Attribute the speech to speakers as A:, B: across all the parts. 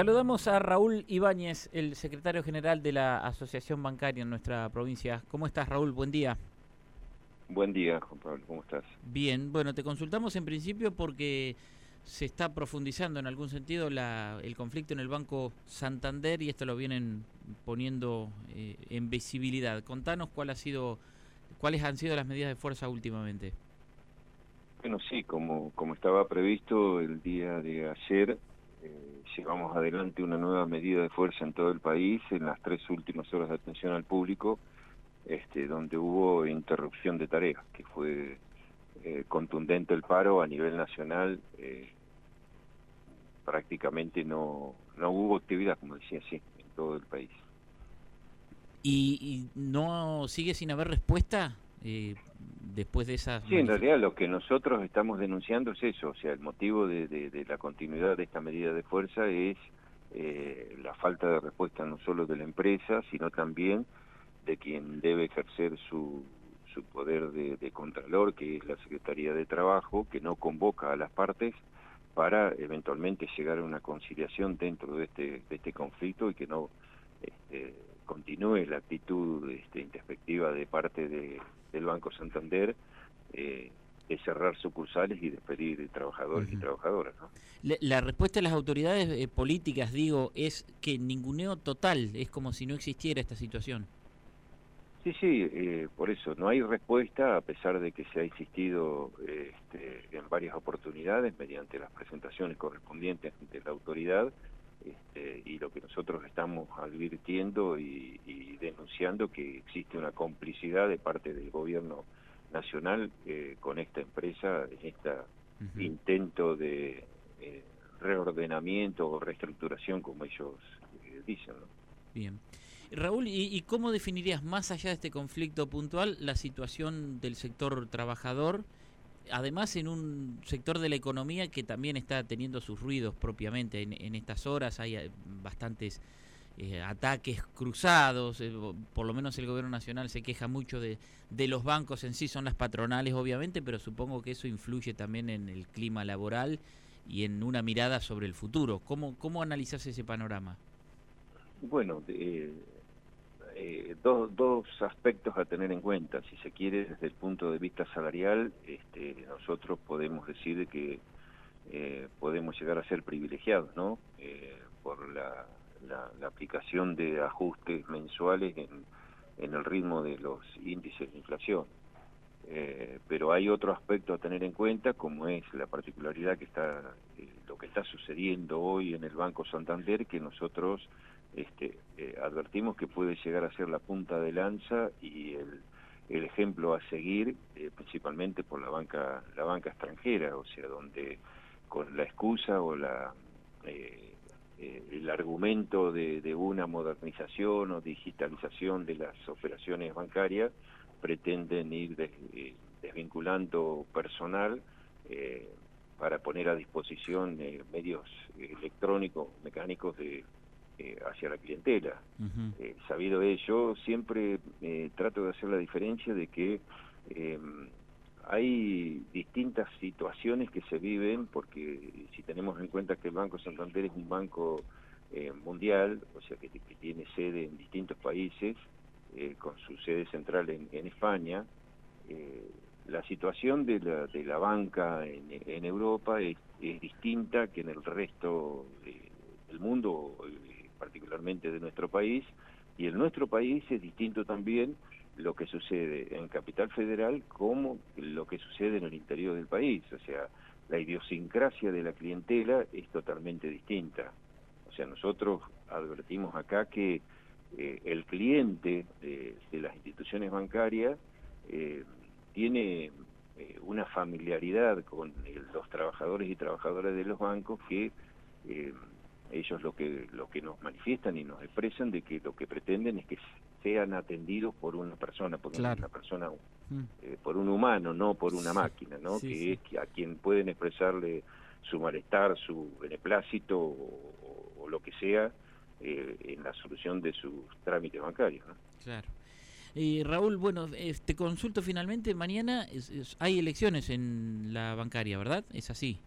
A: Saludamos a Raúl Ibáñez, el secretario general de la Asociación Bancaria en nuestra provincia. ¿Cómo estás, Raúl? Buen día.
B: Buen día, Juan Pablo. ¿Cómo estás?
A: Bien. Bueno, te consultamos en principio porque se está profundizando en algún sentido el conflicto en el Banco Santander y esto lo vienen poniendo eh, en visibilidad. Contanos cuál ha sido, cuáles han sido las medidas de fuerza últimamente.
B: Bueno, sí, como, como estaba previsto el día de ayer, eh, llevamos adelante una nueva medida de fuerza en todo el país en las tres últimas horas de atención al público, este, donde hubo interrupción de tareas, que fue eh, contundente el paro a nivel nacional. Eh, prácticamente no, no hubo actividad, como decía así, en todo el país.
A: ¿Y, y no sigue sin haber respuesta? Eh, después de esas...
B: Sí, en realidad lo que nosotros estamos denunciando es eso, o sea, el motivo de, la continuidad de esta medida de fuerza es eh, la falta de respuesta no solo de la empresa, sino también de quien debe ejercer su, su poder de, contralor, que es la Secretaría de Trabajo, que no convoca a las partes para eventualmente llegar a una conciliación dentro de este, de este conflicto y que no este, continúe la actitud este, introspectiva de parte de, del Banco Santander eh, de cerrar sucursales y despedir trabajadores y trabajadoras.
A: La, respuesta de las autoridades eh, políticas, digo, es que ninguneo total, es como si no existiera esta situación.
B: Sí, sí, eh, por eso no hay respuesta a pesar de que se ha insistido este, en varias oportunidades mediante las presentaciones correspondientes ante la autoridad este, y lo que nosotros estamos advirtiendo y, denunciando que existe una complicidad de parte del gobierno nacional eh, con esta empresa en este intento de eh, reordenamiento o reestructuración como ellos eh, dicen.
A: Bien. Raúl, ¿y, cómo definirías más allá de este conflicto puntual la situación del sector trabajador? Además en un sector de la economía que también está teniendo sus ruidos propiamente. En, estas horas hay eh, bastantes eh, ataques cruzados, eh, por lo menos el gobierno nacional se queja mucho de, de los bancos en sí, son las patronales obviamente, pero supongo que eso influye también en el clima laboral y en una mirada sobre el futuro. ¿Cómo, cómo analizas ese panorama?
B: Bueno, eh, eh, dos, dos aspectos a tener en cuenta. Si se quiere, desde el punto de vista salarial, este, nosotros podemos decir que eh, podemos llegar a ser privilegiados, ¿no? Eh, por la, la, aplicación de ajustes mensuales en, en el ritmo de los índices de inflación. pero hay otro aspecto a tener en cuenta, como es la particularidad que está, lo que está sucediendo hoy en el Banco Santander, que nosotros este, eh, advertimos que puede llegar a ser la punta de lanza y el, el ejemplo a seguir, eh, principalmente por la banca, la banca extranjera, o sea, donde con la excusa o la eh, el argumento de, de, una modernización o digitalización de las operaciones bancarias pretenden ir desvinculando personal para poner a disposición medios electrónicos, mecánicos de eh, hacia la clientela. Eh, sabido ello, siempre eh, trato de hacer la diferencia de que em, hay distintas situaciones que se viven, porque si tenemos en cuenta que el Banco Santander es un banco mundial, o sea que, tiene sede en distintos países, con su sede central en, España, la situación de la, de la banca en, Europa es, es, distinta que en el resto del mundo particularmente de nuestro país, y en nuestro país es distinto también lo que sucede en Capital Federal como lo que sucede en el interior del país, o sea, la idiosincrasia de la clientela es totalmente distinta. O sea, nosotros advertimos acá que eh, el cliente de, las instituciones bancarias eh, tiene eh, una familiaridad con los trabajadores y trabajadoras de los bancos que ellos lo que lo que nos manifiestan y nos expresan de que lo que pretenden es que sean atendidos por una persona por una persona mm. eh, por un humano no por una máquina no que es a quien pueden expresarle su malestar su beneplácito o, lo que sea eh, en la solución de sus trámites bancarios ¿no?
A: claro y Raúl, bueno, te consulto finalmente, mañana hay elecciones en la bancaria, ¿verdad? Es así.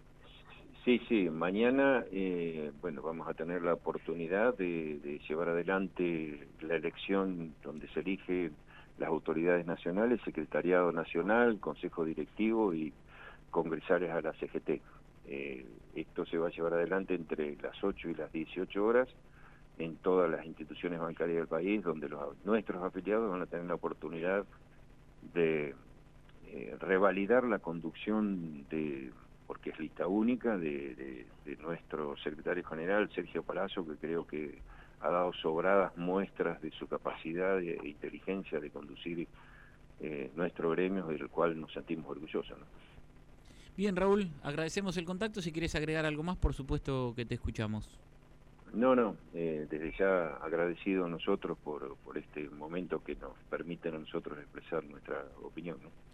B: Sí, sí, mañana eh, bueno, vamos a tener la oportunidad de, llevar adelante la elección donde se eligen las autoridades nacionales, Secretariado Nacional, Consejo Directivo y congresales a la CGT. Eh, esto se va a llevar adelante entre las 8 y las 18 horas en todas las instituciones bancarias del país, donde los, nuestros afiliados van a tener la oportunidad de eh, revalidar la conducción de porque es lista única de, nuestro secretario general, Sergio Palazzo, que creo que ha dado sobradas muestras de su capacidad e inteligencia de conducir eh, nuestro gremio, del cual nos sentimos orgullosos.
A: Bien, Raúl, agradecemos el contacto. Si quieres agregar algo más, por supuesto que te escuchamos.
B: No, no, eh, desde ya agradecido a nosotros por, por este momento que nos permite a nosotros expresar nuestra opinión. ¿no?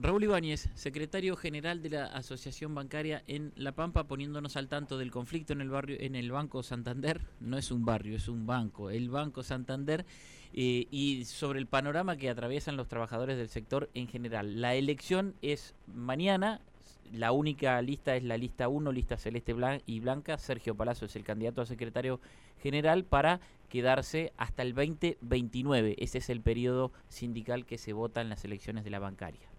A: Raúl Ibáñez, secretario general de la Asociación Bancaria en La Pampa, poniéndonos al tanto del conflicto en el barrio, en el Banco Santander, no es un barrio, es un banco, el Banco Santander, eh, y sobre el panorama que atraviesan los trabajadores del sector en general. La elección es mañana, la única lista es la lista 1, lista celeste y blanca. Sergio Palazzo es el candidato a secretario general para quedarse hasta el 2029. Ese es el periodo sindical que se vota en las elecciones de la bancaria.